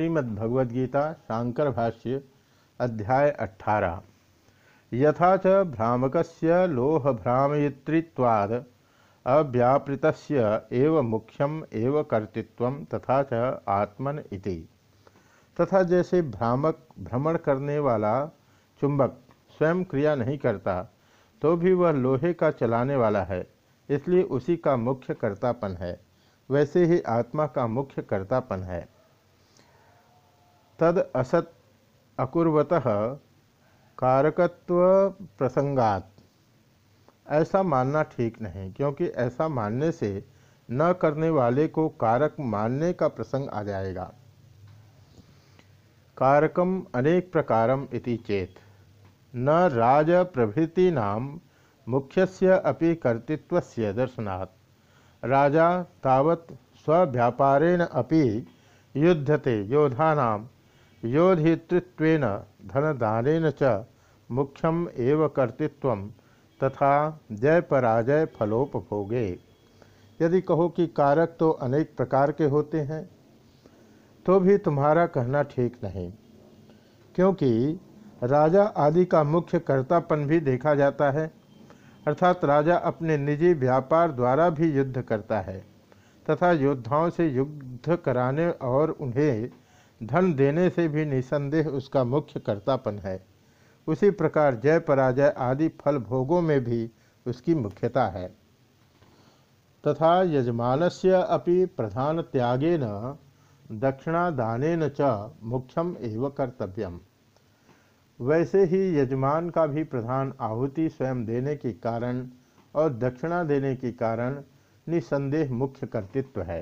श्रीमद्भगवद्गीता शांकर भाष्य अध्याय अठारह यथा च भ्रामकस्य लोहभ्रामयित्रित्वाद अव्यापृतस्य एव मुख्यम एव कर्तृत्व तथा च आत्मन इति। तथा जैसे भ्रामक, भ्रमण करने वाला चुंबक स्वयं क्रिया नहीं करता तो भी वह लोहे का चलाने वाला है, इसलिए उसी का मुख्य कर्तापन है, वैसे ही आत्मा का मुख्य कर्तापन है। तद असत अकुर्वत कारकत्व प्रसंगात ऐसा मानना ठीक नहीं, क्योंकि ऐसा मानने से न करने वाले को कारक मानने का प्रसंग आ जाएगा। कारकम अनेक प्रकारम इति चेत। न राज प्रभृति नाम मुख्यस्य अपि कर्तृत्वस्य दर्शनात्। राजा तावत् स्वव्यापारेण अपि युद्धते योधानां योधितृत्वेन धनदान च मुख्यम एव कर्तृत्व तथा जय पराजय फलोपभोगे यदि कहो कि कारक तो अनेक प्रकार के होते हैं तो भी तुम्हारा कहना ठीक नहीं। क्योंकि राजा आदि का मुख्य कर्तापन भी देखा जाता है, अर्थात राजा अपने निजी व्यापार द्वारा भी युद्ध करता है, तथा योद्धाओं से युद्ध कराने और उन्हें धन देने से भी निसंदेह उसका मुख्य कर्तापन है। उसी प्रकार जय पराजय आदि फल भोगों में भी उसकी मुख्यता है। तथा यजमानस्य अपि प्रधान त्यागेन दक्षिणादान च मुख्यम एव कर्तव्यम। वैसे ही यजमान का भी प्रधान आहुति स्वयं देने के कारण और दक्षिणा देने के कारण निसंदेह मुख्य कर्तृत्व है।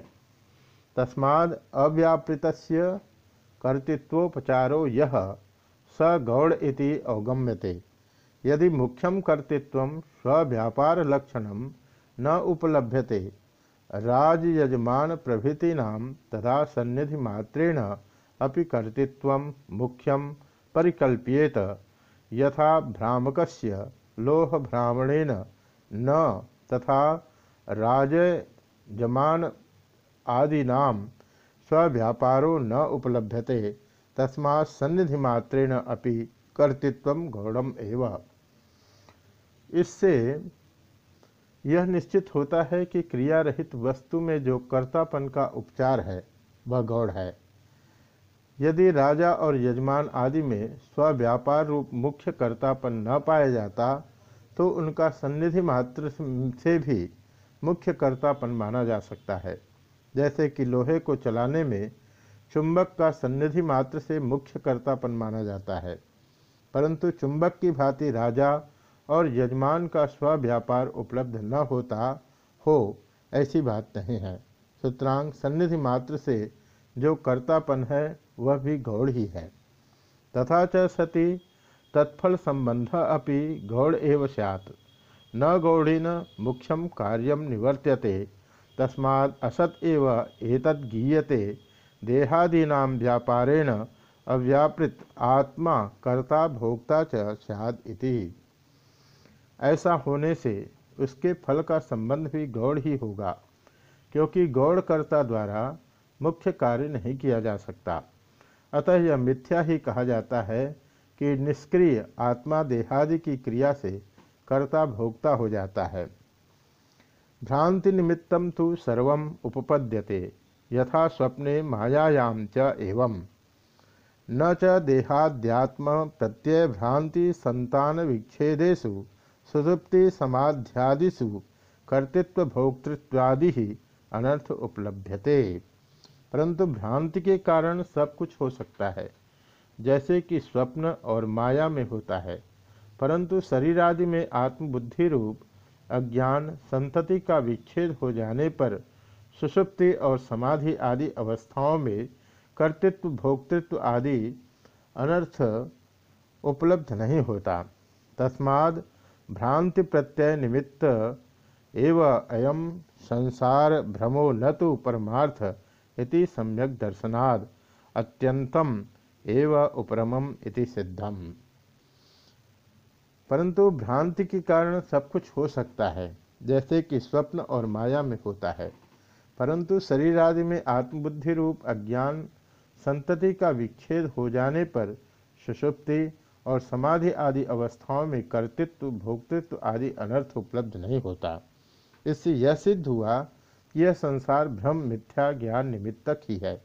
तस्माद अव्यापृत कर्तृत्वोपचारो यह स गौड़ इति अवगम्यते। यदि मुख्यम कर्तृत्व स्व्यापार लक्षण न उपलभ्यते, राजयजमान प्रभृतीना तथा सन्निधि मात्रेण अपि कर्तृत्व मुख्यम परिकल्प्येत, यथा भ्रामकस्य लोहभ्रामणेन न तथा राजजमान आदीना स्व्यापारो न उपलभ्यते। तस्मा सन्निधिमात्रेण अपि कर्तृत्व गौड़म एव। इससे यह निश्चित होता है कि क्रिया रहित वस्तु में जो कर्तापन का उपचार है, वह गौड़ है। यदि राजा और यजमान आदि में स्वव्यापार रूप मुख्य कर्तापन न पाया जाता तो उनका सन्निधि मात्र से भी मुख्य कर्तापन माना जा सकता है। जैसे कि लोहे को चलाने में चुंबक का सन्निधि मात्र से मुख्य कर्तापन माना जाता है। परंतु चुंबक की भांति राजा और यजमान का स्वव्यापार उपलब्ध न होता हो, ऐसी बात नहीं है। सूत्रांग सन्निधि मात्र से जो कर्तापन है, वह भी गौड़ ही है। तथा च सति तत्फल संबंध अपि गौड़ एव सैत न गौड़ेन मुख्यम कार्यम निवर्त्यते। तस्माद् असत एव एतद् गीयते। देहादीना व्यापारेण अव्यापृत आत्मा, कर्ता, भोक्ता च सैद इति। ऐसा होने से उसके फल का संबंध भी गौड़ ही होगा, क्योंकि गौड़कर्ता द्वारा मुख्य कार्य नहीं किया जा सकता। अतः यह मिथ्या ही कहा जाता है कि निष्क्रिय आत्मा देहादि की क्रिया से कर्ता, भोक्ता हो जाता है। भ्रांति निमित्तम तो सर्व उपपद्यते। यथा स्वप्ने मायायाम च एवं न च देहाद्यात्म प्रत्यय भ्रांति संतान विच्छेदेशु सुसुप्ति समाध्यादिषु कर्तृत्व भोक्तृत्वादि ही अनर्थ उपलभ्यते। परंतु भ्रांति के कारण सब कुछ हो सकता है, जैसे कि स्वप्न और माया में होता है। परंतु शरीर आदि में आत्मबुद्धि रूप अज्ञान संतति का विच्छेद हो जाने पर सुषुप्ति और समाधि आदि अवस्थाओं में कर्तृत्व, भोक्तृत्व आदि अनर्थ उपलब्ध नहीं होता। तस्माद भ्रांति प्रत्यय निमित्त एव अयम संसार भ्रमो न तो परमार्थ इति सम्यक दर्शनाद। अत्यंतम एव उपरमम इति सिद्धम। परंतु भ्रांति के कारण सब कुछ हो सकता है, जैसे कि स्वप्न और माया में होता है। परंतु शरीर आदि में आत्मबुद्धि रूप, अज्ञान, संतति का विच्छेद हो जाने पर सुषुप्ति और समाधि आदि अवस्थाओं में कर्तृत्व, भोक्तृत्व आदि अनर्थ उपलब्ध नहीं होता। इससे यह सिद्ध हुआ कि यह संसार भ्रम मिथ्या, ज्ञान निमित्तक ही है,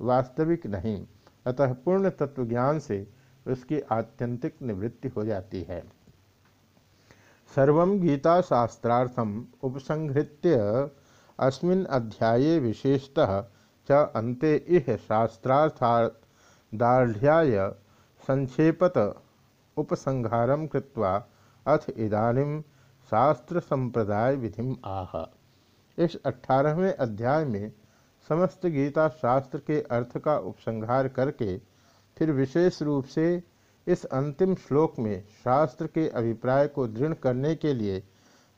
वास्तविक नहीं। अतः पूर्ण तत्व ज्ञान से उसकी आत्यंतिक निवृत्ति हो जाती है। सर्व गीता शास्त्रार्थम उपसंहृत्य अस्मिन् अध्याये विशेषतः च अन्ते इह शास्त्रार्थादाढ़ संक्षेपत उपसंहारम कृत्वा अथ इदानीम शास्त्र संप्रदाय विधिम आह। इस अठारहवें अध्याय में समस्त गीता शास्त्र के अर्थ का उपसंहार करके फिर विशेष रूप से इस अंतिम श्लोक में शास्त्र के अभिप्राय को दृढ़ करने के लिए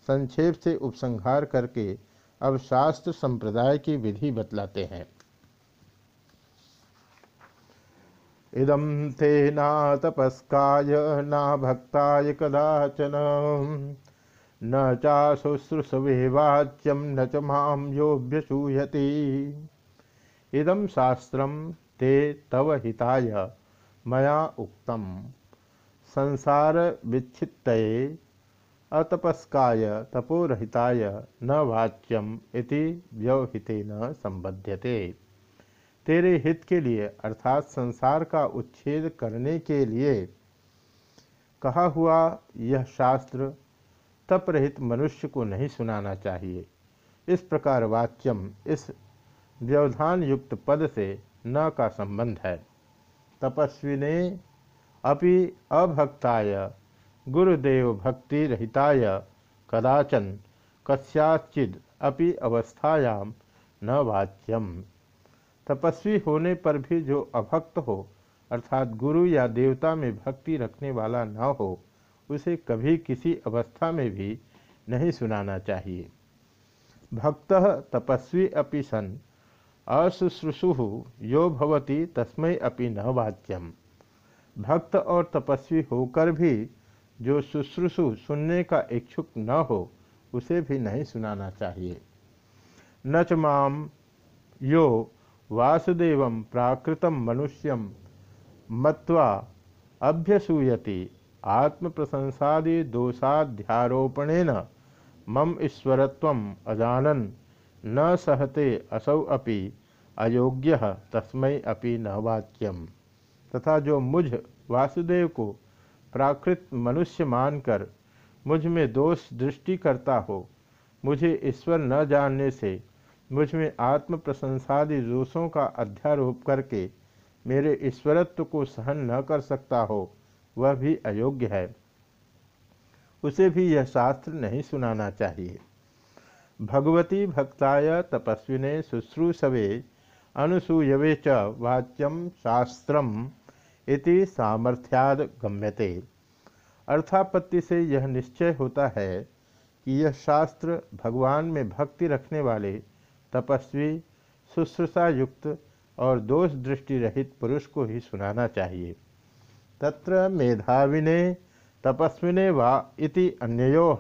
संक्षेप से उपसंहार करके अब शास्त्र संप्रदाय की विधि बतलाते हैं। इदम ते ना तपस्काय ना भक्ताय कदाचन, न चाशुश्रूषवे वाच्यम न च माम योभ्यसूयति इदम शास्त्रम ते तव हिताय। मया उक्तम। संसार विच्छित अतपस्काय, तपोरहिताय, न वाच्यम इति न संबध्यते। तेरे हित के लिए, अर्थात संसार का उच्छेद करने के लिए, कहा हुआ यह शास्त्र तप रहित मनुष्य को नहीं सुनाना चाहिए। इस प्रकार वाच्यम इस व्यवधान युक्त पद से न का संबंध है। तपस्विने अपि अभक्ताय, गुरुदेव भक्ति रहिताय, कदाचन कस्याचिद अपि अवस्थायाम न वाच्यम। तपस्वी होने पर भी जो अभक्त हो, अर्थात गुरु या देवता में भक्ति रखने वाला न हो, उसे कभी किसी अवस्था में भी नहीं सुनाना चाहिए। भक्त तपस्वी अपि सन अशुश्रूषु यो भवती तस्मय अपि न वाच्यम। भक्त और तपस्वी होकर भी जो शुश्रूषु सुनने का इच्छुक न हो, उसे भी नहीं सुनाना चाहिए। न च माम यो वासुदेव प्राकृतम मनुष्यम मत्वा अभ्यसूयति आत्म प्रशंसादि दोषाध्यारोपणेन मम ईश्वरत्व अजानन। न सहते असौ अपि अयोग्य तस्मै अपि न वाक्यम तथा जो मुझ वासुदेव को प्राकृत मनुष्य मानकर मुझमें दोष दृष्टि करता हो, मुझे ईश्वर न जानने से मुझमें आत्म प्रशंसादि दोषों का अध्यारोप करके मेरे ईश्वरत्व को सहन न कर सकता हो, वह भी अयोग्य है। उसे भी यह शास्त्र नहीं सुनाना चाहिए। भगवती भक्ताय तपस्विने शुश्रूषवे अनुसूयवे च वाच्यम शास्त्रम इति सामर्थ्याद गम्यते। अर्थापत्ति से यह निश्चय होता है कि यह शास्त्र भगवान में भक्ति रखने वाले तपस्वी शुश्रूषा युक्त और दोष दृष्टि रहित पुरुष को ही सुनाना चाहिए। तत्र मेधाविने, तपस्विने वा इति अन्यो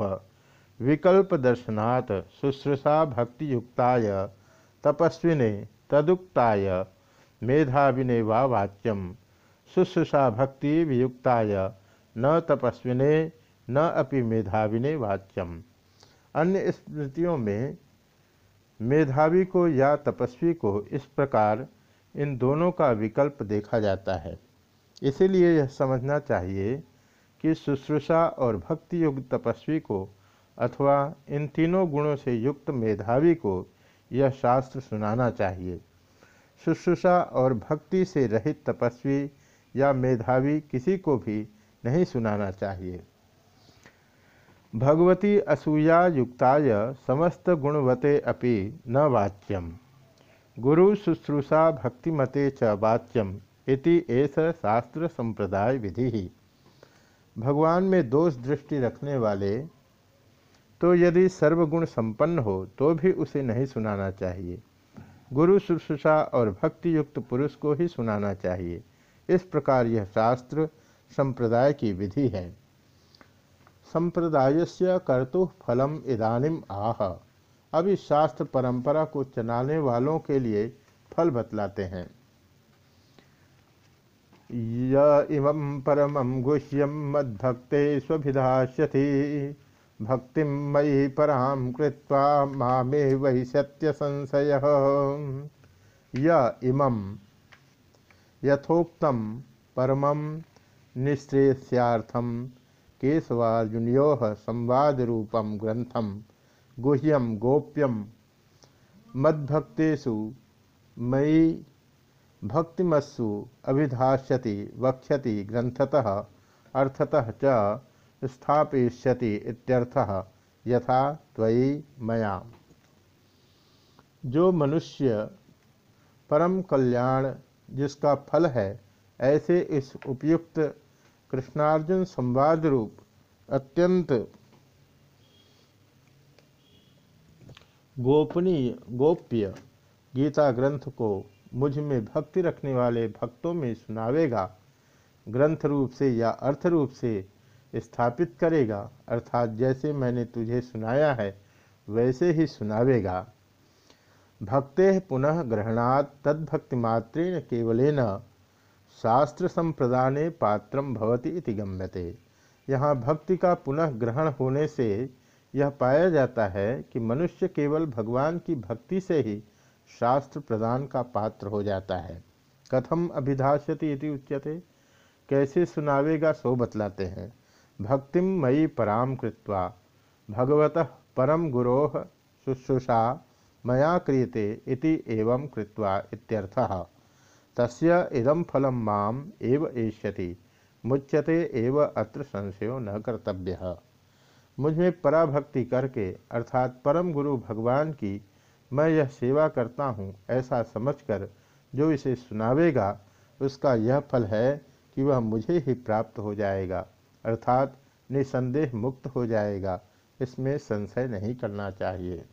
विकल्प दर्शनात् शुश्रूषा भक्तियुक्ताय तपस्विने तदुक्ताय, मेधाविने वा वाच्यम शुश्रूषा भक्ति वियुक्ताय, न तपस्विने, न अपि मेधाविने वाच्यम। अन्य स्मृतियों में मेधावी को या तपस्वी को इस प्रकार इन दोनों का विकल्प देखा जाता है। इसीलिए यह समझना चाहिए कि शुश्रूषा और भक्ति युक्त तपस्वी को अथवा इन तीनों गुणों से युक्त मेधावी को यह शास्त्र सुनाना चाहिए। शुश्रूषा और भक्ति से रहित तपस्वी या मेधावी किसी को भी नहीं सुनाना चाहिए। भगवती असूया युक्ताय समस्त गुणवते अपि न वाच्यम। गुरु शुश्रूषा भक्तिमते च वाच्यम इति एस शास्त्र संप्रदाय विधि। भगवान में दोष दृष्टि रखने वाले तो यदि सर्वगुण संपन्न हो तो भी उसे नहीं सुनाना चाहिए। गुरु शुश्रूषा और भक्ति युक्त पुरुष को ही सुनाना चाहिए। इस प्रकार यह शास्त्र संप्रदाय की विधि है। संप्रदाय से कर्तु फलम इदानिम आह। अब इस शास्त्र परंपरा को चलाने वालों के लिए फल बतलाते हैं। य इमं परमं गुह्यं मद्भक्ते स्वभिधास्यति। भक्तिं मयि परां कृत्वा मामे वै सत्यसंशयः य इमं, यथोक्तं परमं निःश्रेयस्यार्थं केशवार्जुनयोः संवादरूपं ग्रन्थं, गुह्यं गोप्यं मद्भक्तेषु मयि भक्तिमस्सु अभिधाष्यति वक्ष्यति ग्रंथतः अर्थतः च इत्यर्थः, यथा त्वयि मया। जो मनुष्य परम कल्याण जिसका फल है, ऐसे इस उपयुक्त कृष्णार्जुन संवाद रूप अत्यंत गोपनीय, गोप्य गीता ग्रंथ को मुझमें भक्ति रखने वाले भक्तों में सुनावेगा। ग्रंथ रूप से या अर्थ रूप से स्थापित करेगा, अर्थात जैसे मैंने तुझे सुनाया है, वैसे ही सुनावेगा। भक्ते पुनः ग्रहणात् तद्भक्तिमात्रेण केवलेन शास्त्र संप्रदाने पात्रम भवति गम्यते। यहाँ भक्ति का पुनः ग्रहण होने से यह पाया जाता है कि मनुष्य केवल भगवान की भक्ति से ही शास्त्र प्रदान का पात्र हो जाता है। कथम अभिधाष्यति उच्यते। कैसे सुनावेगा सो बतलाते हैं। भक्तिम मयि पराम कृत्वा, भगवत परम गुरो शुश्रूषा मया क्रियते एवं कृत्वा इत्यर्थः। तस्य इदम फलम माम एव एष्यति, मुच्यते एव अत्र संशयो न कर्तव्य। मुझमें पराभक्ति करके, अर्थात परम गुरु भगवान की मैं यह सेवा करता हूँ ऐसा समझकर जो इसे सुनावेगा, उसका यह फल है कि वह मुझे ही प्राप्त हो जाएगा। अर्थात निसंदेह मुक्त हो जाएगा। इसमें संशय नहीं करना चाहिए।